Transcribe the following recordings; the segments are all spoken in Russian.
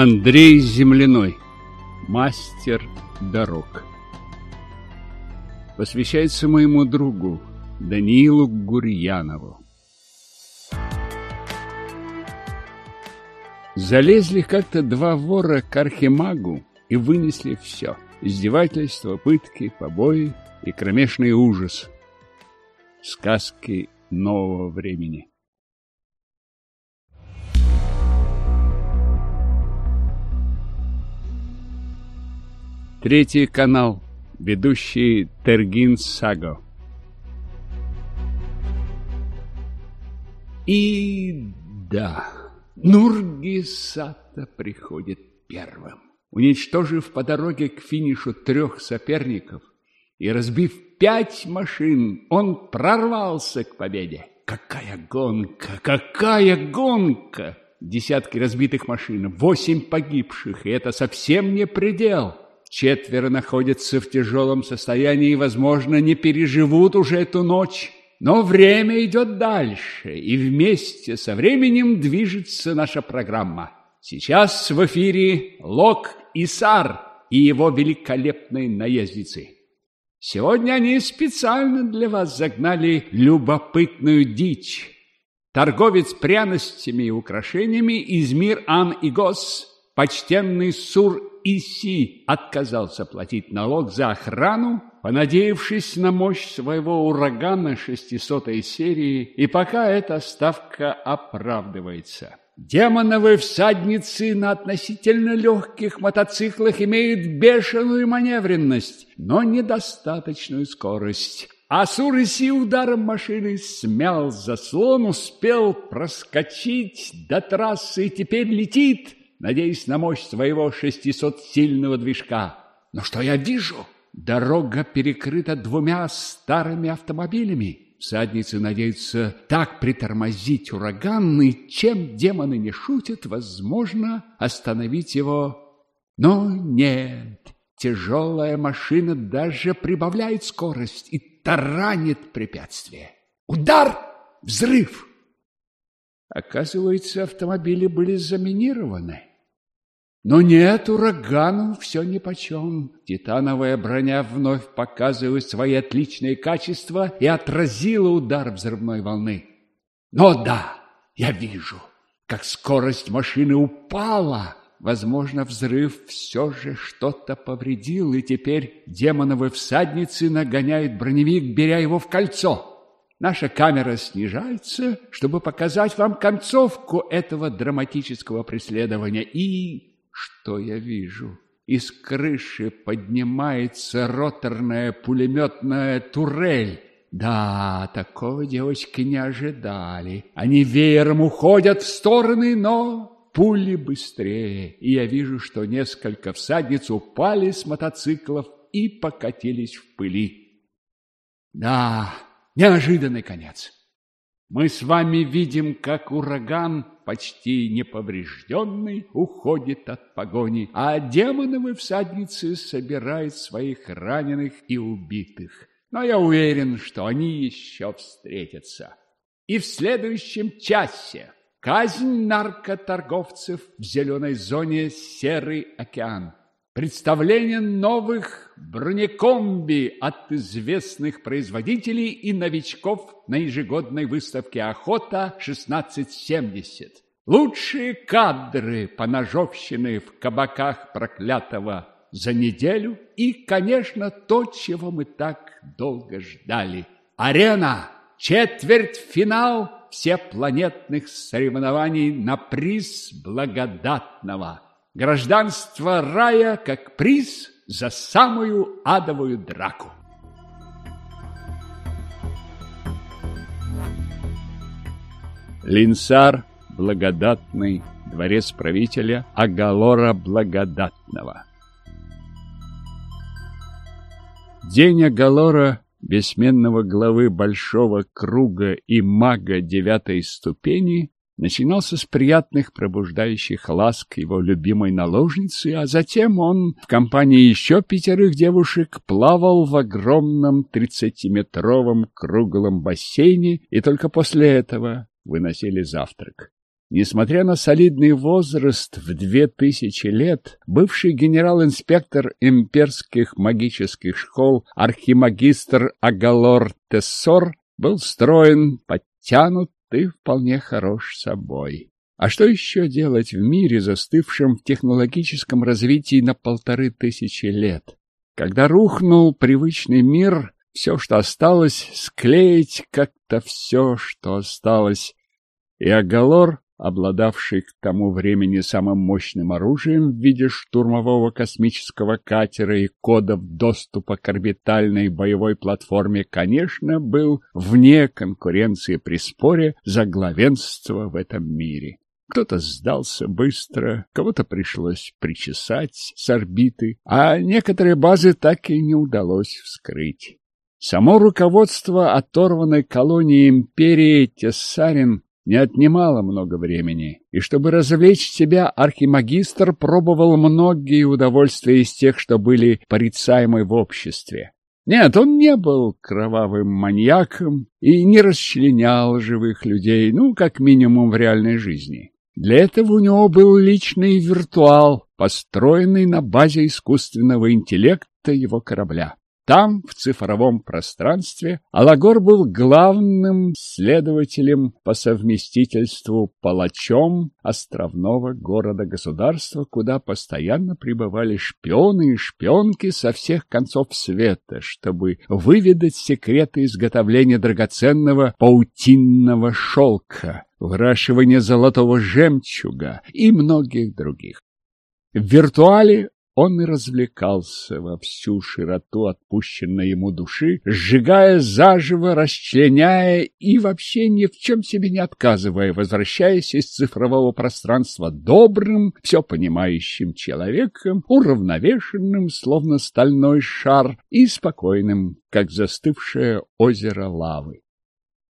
Андрей Земляной. Мастер дорог. Посвящается моему другу Даниилу Гурьянову. Залезли как-то два вора к архимагу и вынесли все. Издевательства, пытки, побои и кромешный ужас. Сказки нового времени. Третий канал. Ведущий Тергин Саго. И да, Нургисата приходит первым. Уничтожив по дороге к финишу трех соперников и разбив пять машин, он прорвался к победе. Какая гонка! Какая гонка! Десятки разбитых машин, восемь погибших, и это совсем не предел. Четверо находятся в тяжелом состоянии и, возможно, не переживут уже эту ночь. Но время идет дальше, и вместе со временем движется наша программа. Сейчас в эфире Лок Исар и его великолепные наездницы. Сегодня они специально для вас загнали любопытную дичь. Торговец пряностями и украшениями из мир Ан и Гос, почтенный Сур Иси, отказался платить налог за охрану, понадеявшись на мощь своего урагана 600 серии, и пока эта ставка оправдывается. Демоновые всадницы на относительно легких мотоциклах имеют бешеную маневренность, но недостаточную скорость. А Суриси ударом машины смял заслон, успел проскочить до трассы и теперь летит, надеясь на мощь своего 600-сильного движка. Но что я вижу? Дорога перекрыта двумя старыми автомобилями. Всадницы надеются так притормозить ураган, и чем демоны не шутят, возможно, остановить его. Но нет, тяжелая машина даже прибавляет скорость и таранит препятствие. Удар! Взрыв! Оказывается, автомобили были заминированы. Но нет, урагану все нипочем. Титановая броня вновь показывает свои отличные качества и отразила удар взрывной волны. Но да, я вижу, как скорость машины упала. Возможно, взрыв все же что-то повредил, и теперь демоновые всадницы нагоняют броневик, беря его в кольцо. Наша камера снижается, чтобы показать вам концовку этого драматического преследования. И что я вижу? Из крыши поднимается роторная пулеметная турель. Да, такого девочки не ожидали. Они веером уходят в стороны, но пули быстрее. И я вижу, что несколько всадниц упали с мотоциклов и покатились в пыли. Да, неожиданный конец. Мы с вами видим, как ураган, почти неповрежденный, уходит от погони, а демоновы всадницы собирают своих раненых и убитых. Но я уверен, что они еще встретятся. И в следующем часе казнь наркоторговцев в зеленой зоне Серый океан. Представление новых бронекомби от известных производителей и новичков на ежегодной выставке «Охота-1670». Лучшие кадры поножовщины в кабаках проклятого за неделю и, конечно, то, чего мы так долго ждали. Арена, четвертьфинал всепланетных соревнований на приз благодатного – Гражданство рая как приз за самую адовую драку. Линсар благодатный, дворец правителя Агалора благодатного. День Агалора, бессменного главы большого круга и мага девятой ступени, начинался с приятных пробуждающих ласк его любимой наложницы, а затем он в компании еще пятерых девушек плавал в огромном тридцатиметровом круглом бассейне и только после этого выносили завтрак. Несмотря на солидный возраст в две тысячи лет, бывший генерал-инспектор имперских магических школ архимагистр Агалор Тессор был строен, подтянут и вполне хорош собой. А что еще делать в мире, застывшем в технологическом развитии на полторы тысячи лет? Когда рухнул привычный мир, все, что осталось, склеить как-то все, что осталось. И Агалор обладавший к тому времени самым мощным оружием в виде штурмового космического катера и кодов доступа к орбитальной боевой платформе, конечно, был вне конкуренции при споре за главенство в этом мире. Кто-то сдался быстро, кого-то пришлось причесать с орбиты, а некоторые базы так и не удалось вскрыть. Само руководство оторванной колонии империи Тессарин не отнимало много времени, и чтобы развлечь себя, архимагистр пробовал многие удовольствия из тех, что были порицаемы в обществе. Нет, он не был кровавым маньяком и не расчленял живых людей, ну, как минимум в реальной жизни. Для этого у него был личный виртуал, построенный на базе искусственного интеллекта его корабля. Там, в цифровом пространстве, Алагор был главным следователем по совместительству палачом островного города-государства, куда постоянно прибывали шпионы и шпионки со всех концов света, чтобы выведать секреты изготовления драгоценного паутинного шелка, выращивания золотого жемчуга и многих других. В виртуале он и развлекался во всю широту отпущенной ему души, сжигая заживо, расчленяя и вообще ни в чем себе не отказывая, возвращаясь из цифрового пространства добрым, все понимающим человеком, уравновешенным, словно стальной шар, и спокойным, как застывшее озеро лавы.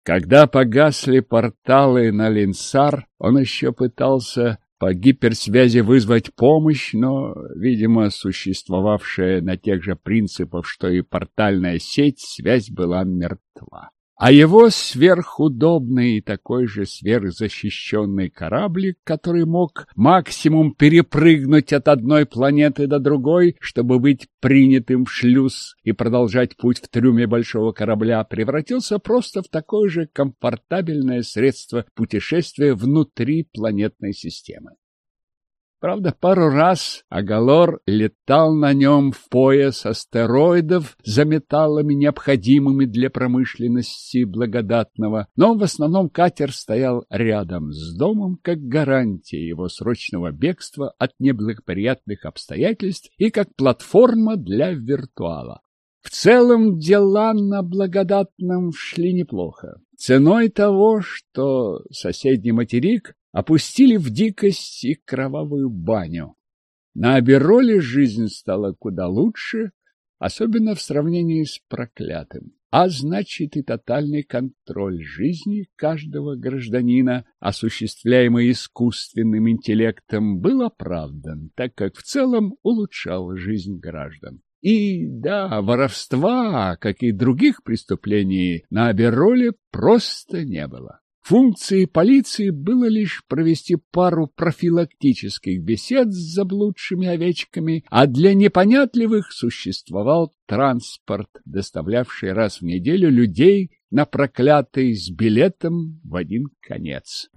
Когда погасли порталы на Линсар, он еще пытался по гиперсвязи вызвать помощь, но, видимо, существовавшая на тех же принципах, что и портальная сеть, связь была мертва. А его сверхудобный и такой же сверхзащищенный кораблик, который мог максимум перепрыгнуть от одной планеты до другой, чтобы быть принятым в шлюз и продолжать путь в трюме большого корабля, превратился просто в такое же комфортабельное средство путешествия внутри планетной системы. Правда, пару раз Агалор летал на нем в пояс астероидов за металлами, необходимыми для промышленности благодатного, но в основном катер стоял рядом с домом как гарантия его срочного бегства от неблагоприятных обстоятельств и как платформа для виртуала. В целом дела на благодатном шли неплохо. Ценой того, что соседний материк опустили в дикость и кровавую баню. На Абероле жизнь стала куда лучше, особенно в сравнении с проклятым. А значит и тотальный контроль жизни каждого гражданина, осуществляемый искусственным интеллектом, был оправдан, так как в целом улучшал жизнь граждан. И да, воровства, как и других преступлений, на Абероле просто не было. Функцией полиции было лишь провести пару профилактических бесед с заблудшими овечками, а для непонятливых существовал транспорт, доставлявший раз в неделю людей на проклятый с билетом в один конец.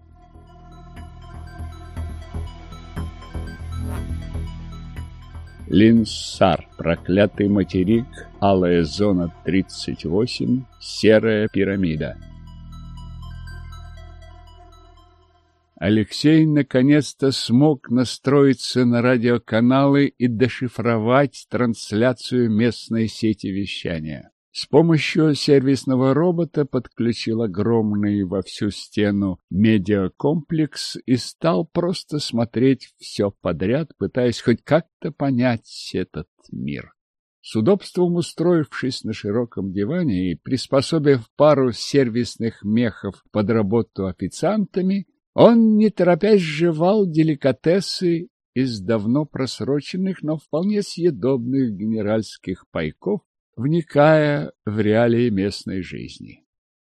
Линсар, проклятый материк, алая зона 38, серая пирамида. Алексей наконец-то смог настроиться на радиоканалы и дешифровать трансляцию местной сети вещания. С помощью сервисного робота подключил огромный во всю стену медиакомплекс и стал просто смотреть все подряд, пытаясь хоть как-то понять этот мир. С удобством устроившись на широком диване и приспособив пару сервисных мехов под работу официантами, он, не торопясь, жевал деликатесы из давно просроченных, но вполне съедобных генеральских пайков, вникая в реалии местной жизни.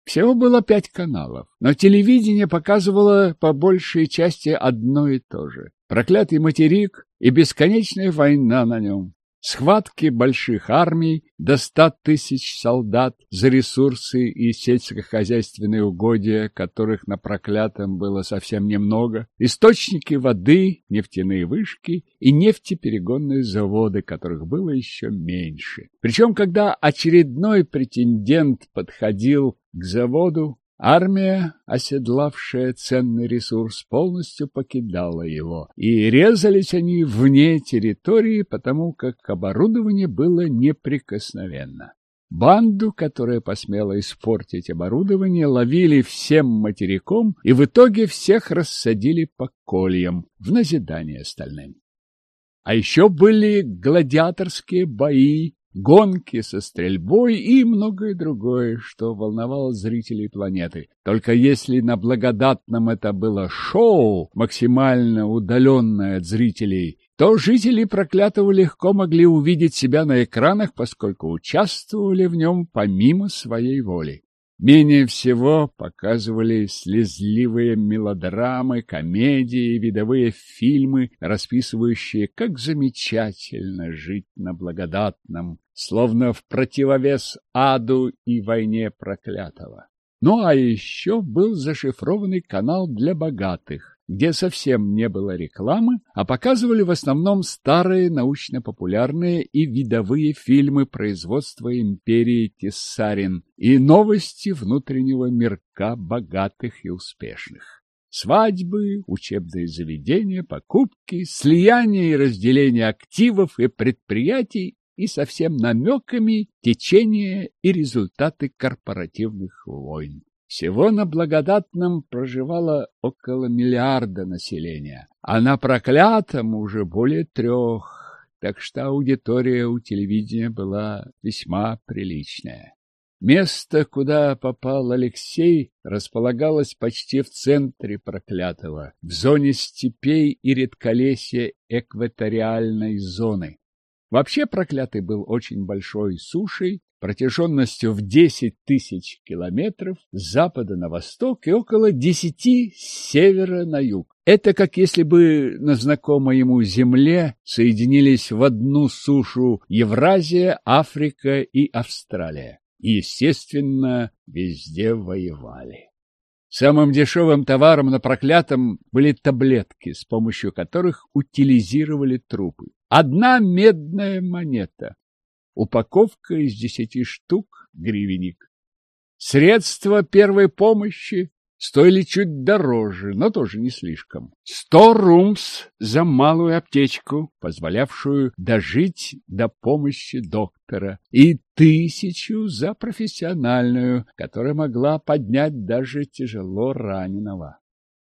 Всего было пять каналов, но телевидение показывало по большей части одно и то же. Проклятый материк и бесконечная война на нем. Схватки больших армий до ста тысяч солдат за ресурсы и сельскохозяйственные угодья, которых на проклятом было совсем немного, источники воды, нефтяные вышки и нефтеперегонные заводы, которых было еще меньше. Причем, когда очередной претендент подходил к заводу, Армия, оседлавшая ценный ресурс, полностью покидала его, и резались они вне территории, потому как оборудование было неприкосновенно. Банду, которая посмела испортить оборудование, ловили всем материком и в итоге всех рассадили по кольям в назидание остальным. А еще были гладиаторские бои гонки со стрельбой и многое другое, что волновало зрителей планеты. Только если на благодатном это было шоу, максимально удаленное от зрителей, то жители проклятого легко могли увидеть себя на экранах, поскольку участвовали в нем помимо своей воли. Менее всего показывали слезливые мелодрамы, комедии видовые фильмы, расписывающие, как замечательно жить на благодатном, словно в противовес аду и войне проклятого. Ну а еще был зашифрованный канал для богатых, где совсем не было рекламы, а показывали в основном старые научно-популярные и видовые фильмы производства империи Тессарин и новости внутреннего мирка богатых и успешных. Свадьбы, учебные заведения, покупки, слияние и разделение активов и предприятий и совсем намеками течение и результаты корпоративных войн. Всего на благодатном проживало около миллиарда населения, а на проклятом уже более трех, так что аудитория у телевидения была весьма приличная. Место, куда попал Алексей, располагалось почти в центре проклятого, в зоне степей и редколесья экваториальной зоны. Вообще проклятый был очень большой сушей, протяженностью в 10 тысяч километров с запада на восток и около 10 с севера на юг. Это как если бы на знакомой ему земле соединились в одну сушу Евразия, Африка и Австралия. И, естественно, везде воевали. Самым дешевым товаром на проклятом были таблетки, с помощью которых утилизировали трупы. Одна медная монета. Упаковка из десяти штук гривенник. Средства первой помощи стоили чуть дороже, но тоже не слишком. Сто румс за малую аптечку, позволявшую дожить до помощи доктора, и тысячу за профессиональную, которая могла поднять даже тяжело раненого.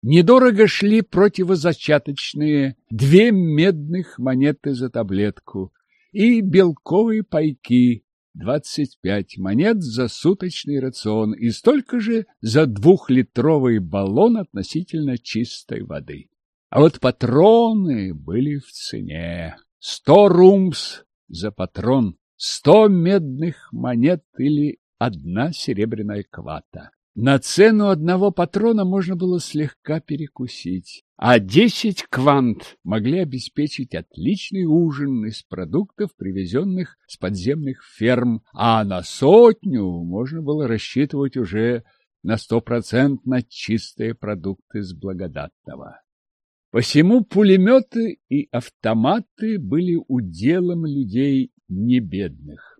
Недорого шли противозачаточные, две медных монеты за таблетку и белковые пайки, двадцать пять монет за суточный рацион и столько же за двухлитровый баллон относительно чистой воды. А вот патроны были в цене. Сто румс за патрон, сто медных монет или одна серебряная квата. На цену одного патрона можно было слегка перекусить, а десять квант могли обеспечить отличный ужин из продуктов, привезенных с подземных ферм, а на сотню можно было рассчитывать уже на стопроцентно чистые продукты с благодатного. Посему пулеметы и автоматы были уделом людей небедных.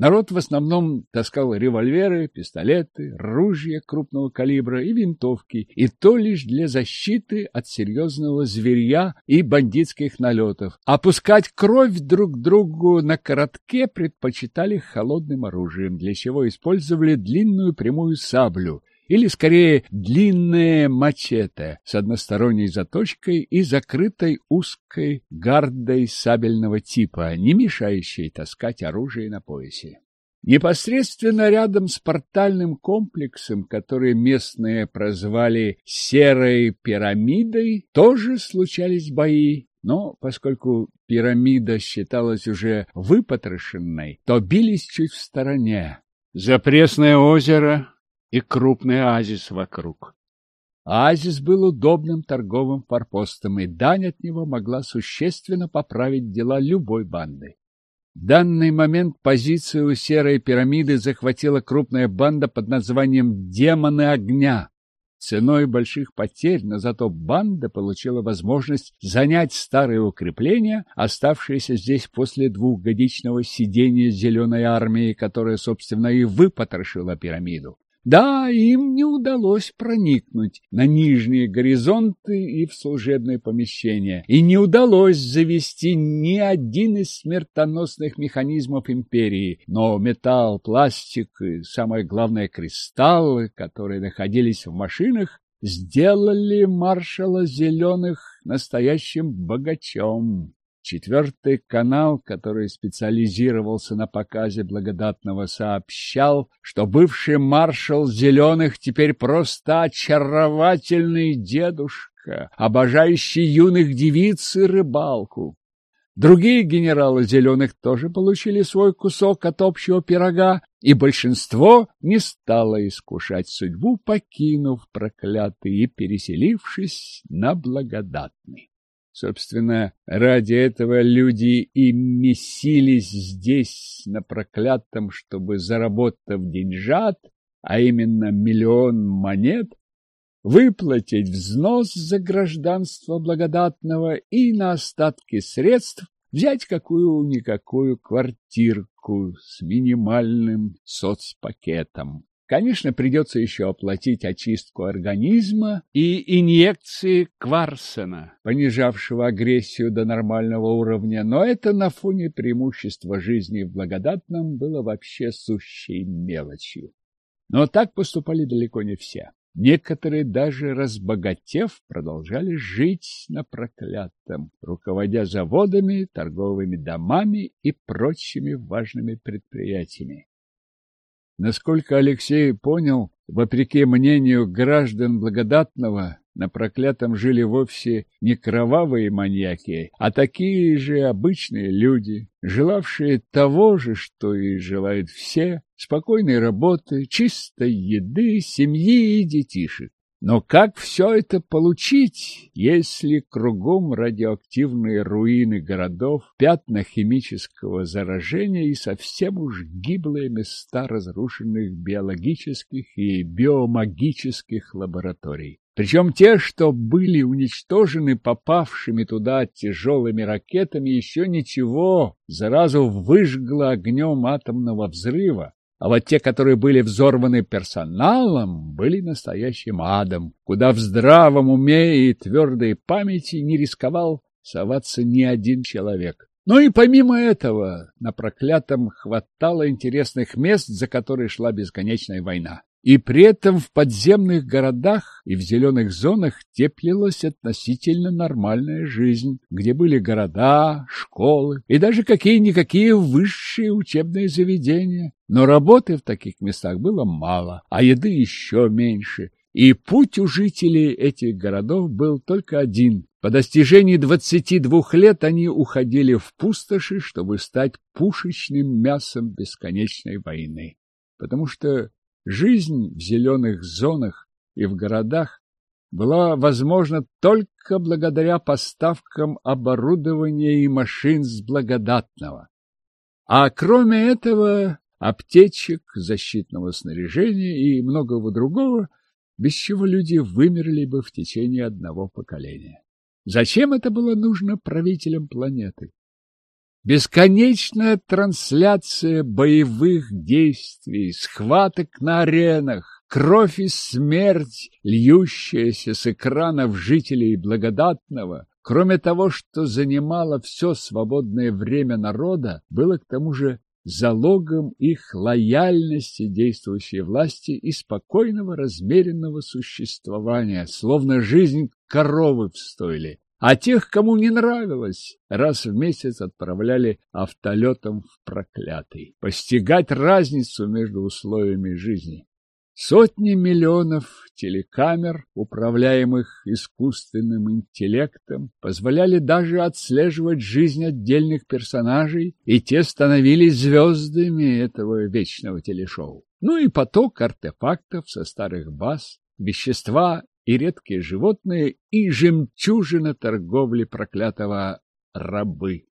Народ в основном таскал револьверы, пистолеты, ружья крупного калибра и винтовки, и то лишь для защиты от серьезного зверья и бандитских налетов. Опускать кровь друг другу на коротке предпочитали холодным оружием, для чего использовали длинную прямую саблю, или, скорее, длинное мачете с односторонней заточкой и закрытой узкой гардой сабельного типа, не мешающей таскать оружие на поясе. Непосредственно рядом с портальным комплексом, который местные прозвали «серой пирамидой», тоже случались бои, но поскольку пирамида считалась уже выпотрошенной, то бились чуть в стороне. Запресное озеро и крупный оазис вокруг. Оазис был удобным торговым форпостом, и дань от него могла существенно поправить дела любой банды. В данный момент позицию у Серой пирамиды захватила крупная банда под названием «Демоны огня». Ценой больших потерь, но зато банда получила возможность занять старые укрепления, оставшиеся здесь после двухгодичного сидения зеленой армии, которая, собственно, и выпотрошила пирамиду. Да, им не удалось проникнуть на нижние горизонты и в служебные помещения, и не удалось завести ни один из смертоносных механизмов империи, но металл, пластик и, самое главное, кристаллы, которые находились в машинах, сделали маршала Зеленых настоящим богачом. Четвертый канал, который специализировался на показе благодатного, сообщал, что бывший маршал Зеленых теперь просто очаровательный дедушка, обожающий юных девиц и рыбалку. Другие генералы Зеленых тоже получили свой кусок от общего пирога, и большинство не стало искушать судьбу, покинув проклятый и переселившись на благодатный. Собственно, ради этого люди и месились здесь, на проклятом, чтобы, заработав деньжат, а именно миллион монет, выплатить взнос за гражданство благодатного и на остатки средств взять какую-никакую квартирку с минимальным соцпакетом. Конечно, придется еще оплатить очистку организма и инъекции кварсена, понижавшего агрессию до нормального уровня, но это на фоне преимущества жизни в благодатном было вообще сущей мелочью. Но так поступали далеко не все. Некоторые, даже разбогатев, продолжали жить на проклятом, руководя заводами, торговыми домами и прочими важными предприятиями. Насколько Алексей понял, вопреки мнению граждан благодатного, на проклятом жили вовсе не кровавые маньяки, а такие же обычные люди, желавшие того же, что и желают все, спокойной работы, чистой еды, семьи и детишек. Но как все это получить, если кругом радиоактивные руины городов, пятна химического заражения и совсем уж гиблые места разрушенных биологических и биомагических лабораторий? Причем те, что были уничтожены попавшими туда тяжелыми ракетами, еще ничего, заразу выжгло огнем атомного взрыва, а вот те, которые были взорваны персоналом, были настоящим адом, куда в здравом уме и твердой памяти не рисковал соваться ни один человек. Но и помимо этого на проклятом хватало интересных мест, за которые шла бесконечная война. И при этом в подземных городах и в зеленых зонах теплилась относительно нормальная жизнь, где были города, школы и даже какие-никакие высшие учебные заведения. Но работы в таких местах было мало, а еды еще меньше. И путь у жителей этих городов был только один. По достижении 22 лет они уходили в пустоши, чтобы стать пушечным мясом бесконечной войны. Потому что Жизнь в зеленых зонах и в городах была возможна только благодаря поставкам оборудования и машин с благодатного. А кроме этого, аптечек, защитного снаряжения и многого другого, без чего люди вымерли бы в течение одного поколения. Зачем это было нужно правителям планеты? Бесконечная трансляция боевых действий, схваток на аренах, кровь и смерть, льющаяся с экранов жителей благодатного, кроме того, что занимало все свободное время народа, было к тому же залогом их лояльности действующей власти и спокойного размеренного существования, словно жизнь коровы в стойле а тех, кому не нравилось, раз в месяц отправляли автолетом в проклятый. Постигать разницу между условиями жизни. Сотни миллионов телекамер, управляемых искусственным интеллектом, позволяли даже отслеживать жизнь отдельных персонажей, и те становились звездами этого вечного телешоу. ну и поток артефактов со старых баз, вещества и редкие животные, и жемчужина торговли проклятого рабы.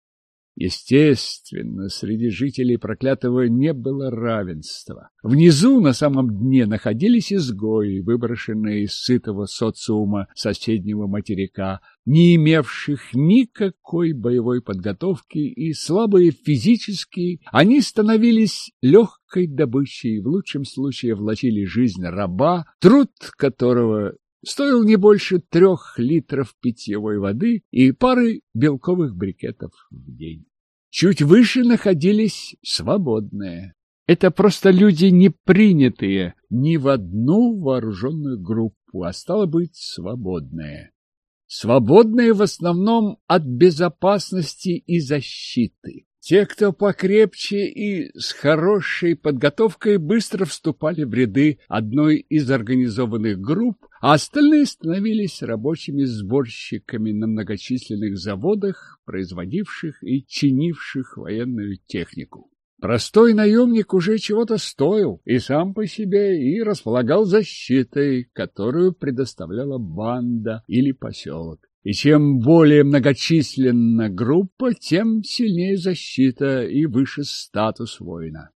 Естественно, среди жителей проклятого не было равенства. Внизу, на самом дне, находились изгои, выброшенные из сытого социума соседнего материка, не имевших никакой боевой подготовки и слабые физически, они становились легкой добычей, в лучшем случае влачили жизнь раба, труд которого стоил не больше трех литров питьевой воды и пары белковых брикетов в день. Чуть выше находились свободные. Это просто люди не принятые ни в одну вооруженную группу, а стало быть, свободные. Свободные в основном от безопасности и защиты. Те, кто покрепче и с хорошей подготовкой, быстро вступали в ряды одной из организованных групп, а остальные становились рабочими сборщиками на многочисленных заводах, производивших и чинивших военную технику. Простой наемник уже чего-то стоил и сам по себе, и располагал защитой, которую предоставляла банда или поселок. И чем более многочисленна группа, тем сильнее защита и выше статус воина.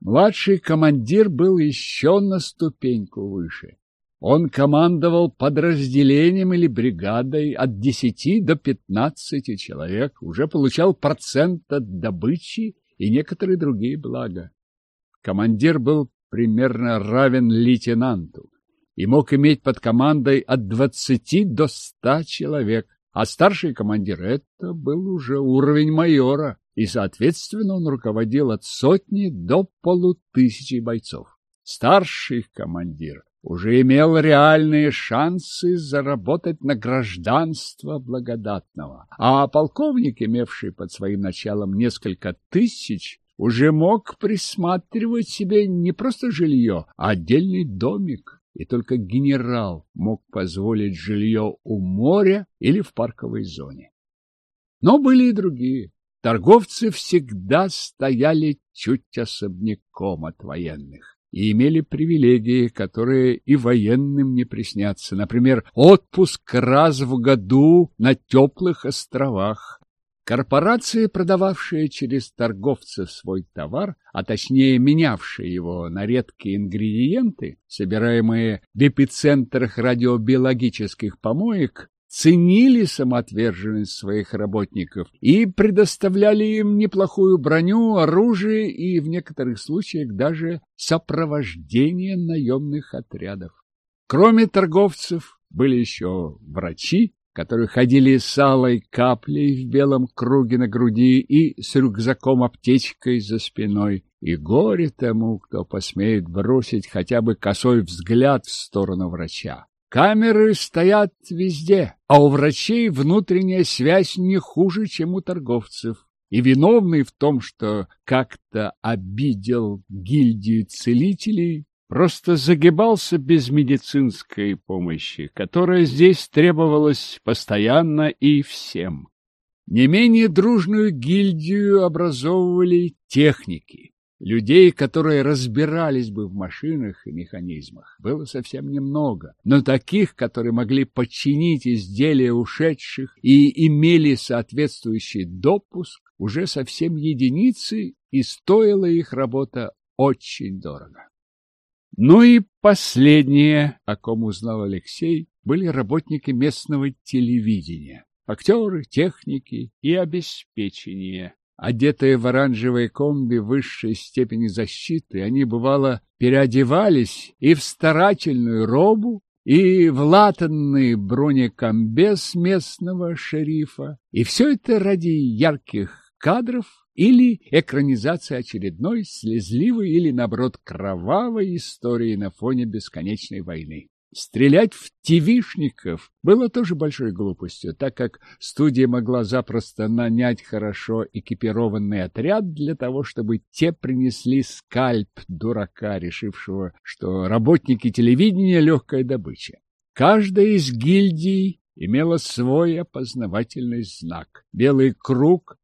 Младший командир был еще на ступеньку выше. Он командовал подразделением или бригадой от десяти до пятнадцати человек, уже получал процент от добычи и некоторые другие блага. Командир был примерно равен лейтенанту и мог иметь под командой от двадцати до ста человек, а старший командир — это был уже уровень майора, и, соответственно, он руководил от сотни до полутысячи бойцов. Старший командир уже имел реальные шансы заработать на гражданство благодатного, а полковник, имевший под своим началом несколько тысяч, уже мог присматривать себе не просто жилье, а отдельный домик и только генерал мог позволить жилье у моря или в парковой зоне. Но были и другие. Торговцы всегда стояли чуть особняком от военных и имели привилегии, которые и военным не приснятся. Например, отпуск раз в году на теплых островах, Корпорации, продававшие через торговцев свой товар, а точнее менявшие его на редкие ингредиенты, собираемые в эпицентрах радиобиологических помоек, ценили самоотверженность своих работников и предоставляли им неплохую броню, оружие и в некоторых случаях даже сопровождение наемных отрядов. Кроме торговцев были еще врачи, которые ходили с алой каплей в белом круге на груди и с рюкзаком-аптечкой за спиной. И горе тому, кто посмеет бросить хотя бы косой взгляд в сторону врача. Камеры стоят везде, а у врачей внутренняя связь не хуже, чем у торговцев. И виновный в том, что как-то обидел гильдию целителей, просто загибался без медицинской помощи, которая здесь требовалась постоянно и всем. Не менее дружную гильдию образовывали техники. Людей, которые разбирались бы в машинах и механизмах, было совсем немного, но таких, которые могли подчинить изделия ушедших и имели соответствующий допуск, уже совсем единицы, и стоила их работа очень дорого. Ну и последнее, о ком узнал Алексей, были работники местного телевидения, актеры, техники и обеспечение. Одетые в оранжевые комби высшей степени защиты, они, бывало, переодевались и в старательную робу, и в латанный бронекомбез местного шерифа, и все это ради ярких кадров или экранизация очередной слезливой или, наоборот, кровавой истории на фоне бесконечной войны. Стрелять в тивишников было тоже большой глупостью, так как студия могла запросто нанять хорошо экипированный отряд для того, чтобы те принесли скальп дурака, решившего, что работники телевидения — легкая добыча. Каждая из гильдий имела свой опознавательный знак. Белый круг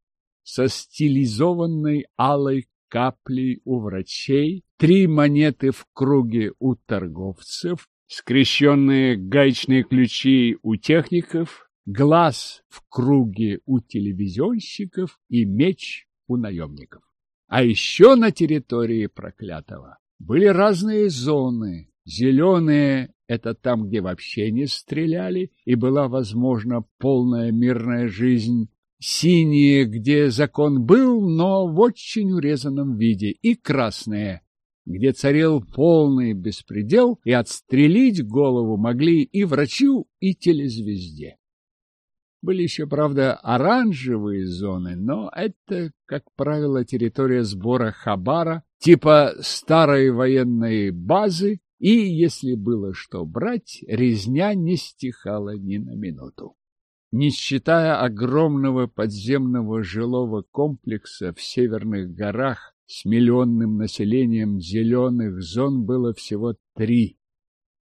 со стилизованной алой каплей у врачей, три монеты в круге у торговцев, скрещенные гаечные ключи у техников, глаз в круге у телевизионщиков и меч у наемников. А еще на территории проклятого были разные зоны. Зеленые — это там, где вообще не стреляли, и была возможна полная мирная жизнь. Синие, где закон был, но в очень урезанном виде, и красные, где царил полный беспредел, и отстрелить голову могли и врачу, и телезвезде. Были еще, правда, оранжевые зоны, но это, как правило, территория сбора хабара, типа старой военной базы, и, если было что брать, резня не стихала ни на минуту. Не считая огромного подземного жилого комплекса в северных горах, с миллионным населением зеленых зон было всего три.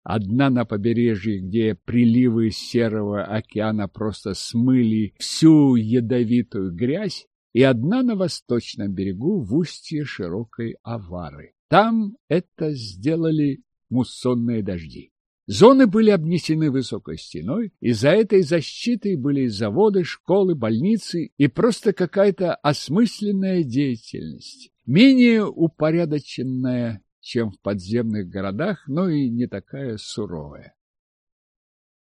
Одна на побережье, где приливы серого океана просто смыли всю ядовитую грязь, и одна на восточном берегу в устье широкой Авары. Там это сделали муссонные дожди. Зоны были обнесены высокой стеной, и за этой защитой были заводы, школы, больницы и просто какая-то осмысленная деятельность, менее упорядоченная, чем в подземных городах, но и не такая суровая.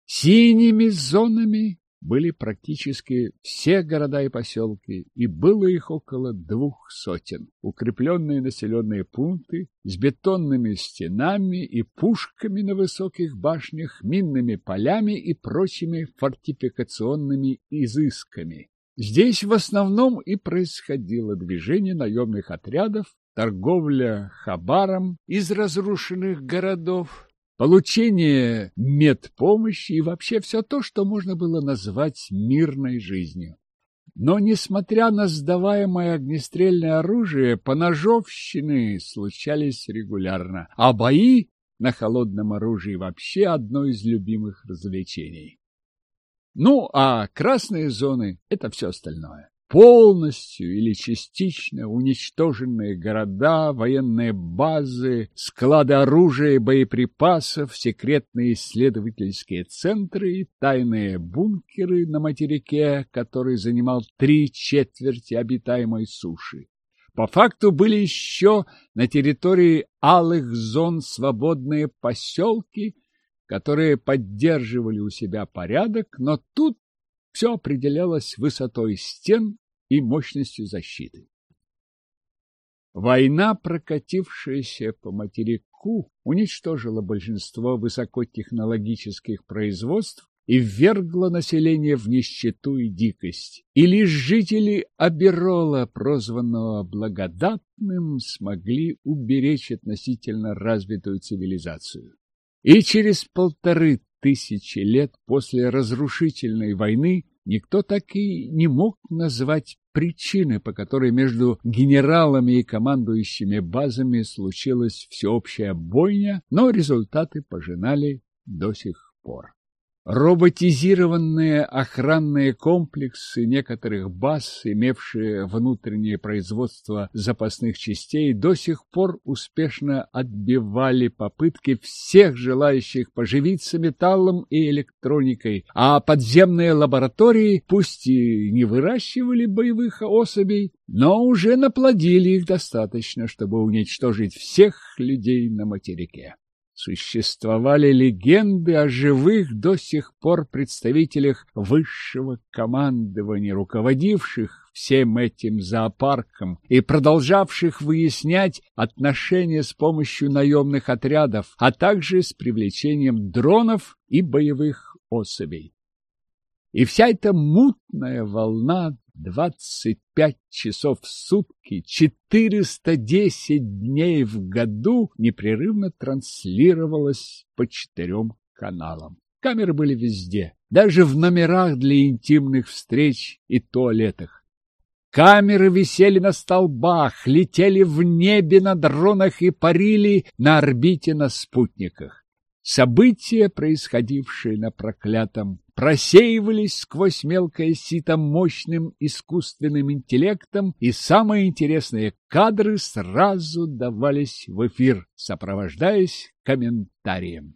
Синими зонами были практически все города и поселки, и было их около двух сотен. Укрепленные населенные пункты с бетонными стенами и пушками на высоких башнях, минными полями и прочими фортификационными изысками. Здесь в основном и происходило движение наемных отрядов, торговля хабаром из разрушенных городов, получение медпомощи и вообще все то, что можно было назвать мирной жизнью. Но, несмотря на сдаваемое огнестрельное оружие, поножовщины случались регулярно, а бои на холодном оружии вообще одно из любимых развлечений. Ну, а красные зоны — это все остальное полностью или частично уничтоженные города, военные базы, склады оружия и боеприпасов, секретные исследовательские центры и тайные бункеры на материке, который занимал три четверти обитаемой суши. По факту были еще на территории алых зон свободные поселки, которые поддерживали у себя порядок, но тут все определялось высотой стен и мощностью защиты. Война, прокатившаяся по материку, уничтожила большинство высокотехнологических производств и ввергла население в нищету и дикость. И лишь жители Аберола, прозванного благодатным, смогли уберечь относительно развитую цивилизацию. И через полторы тысячи лет после разрушительной войны никто так и не мог назвать причины, по которой между генералами и командующими базами случилась всеобщая бойня, но результаты пожинали до сих пор. Роботизированные охранные комплексы некоторых баз, имевшие внутреннее производство запасных частей, до сих пор успешно отбивали попытки всех желающих поживиться металлом и электроникой, а подземные лаборатории, пусть и не выращивали боевых особей, но уже наплодили их достаточно, чтобы уничтожить всех людей на материке. Существовали легенды о живых до сих пор представителях высшего командования, руководивших всем этим зоопарком и продолжавших выяснять отношения с помощью наемных отрядов, а также с привлечением дронов и боевых особей. И вся эта мутная волна двадцать пять часов в сутки, четыреста десять дней в году непрерывно транслировалась по четырем каналам. Камеры были везде, даже в номерах для интимных встреч и туалетах. Камеры висели на столбах, летели в небе на дронах и парили на орбите на спутниках. События, происходившие на проклятом, просеивались сквозь мелкое сито мощным искусственным интеллектом, и самые интересные кадры сразу давались в эфир, сопровождаясь комментарием.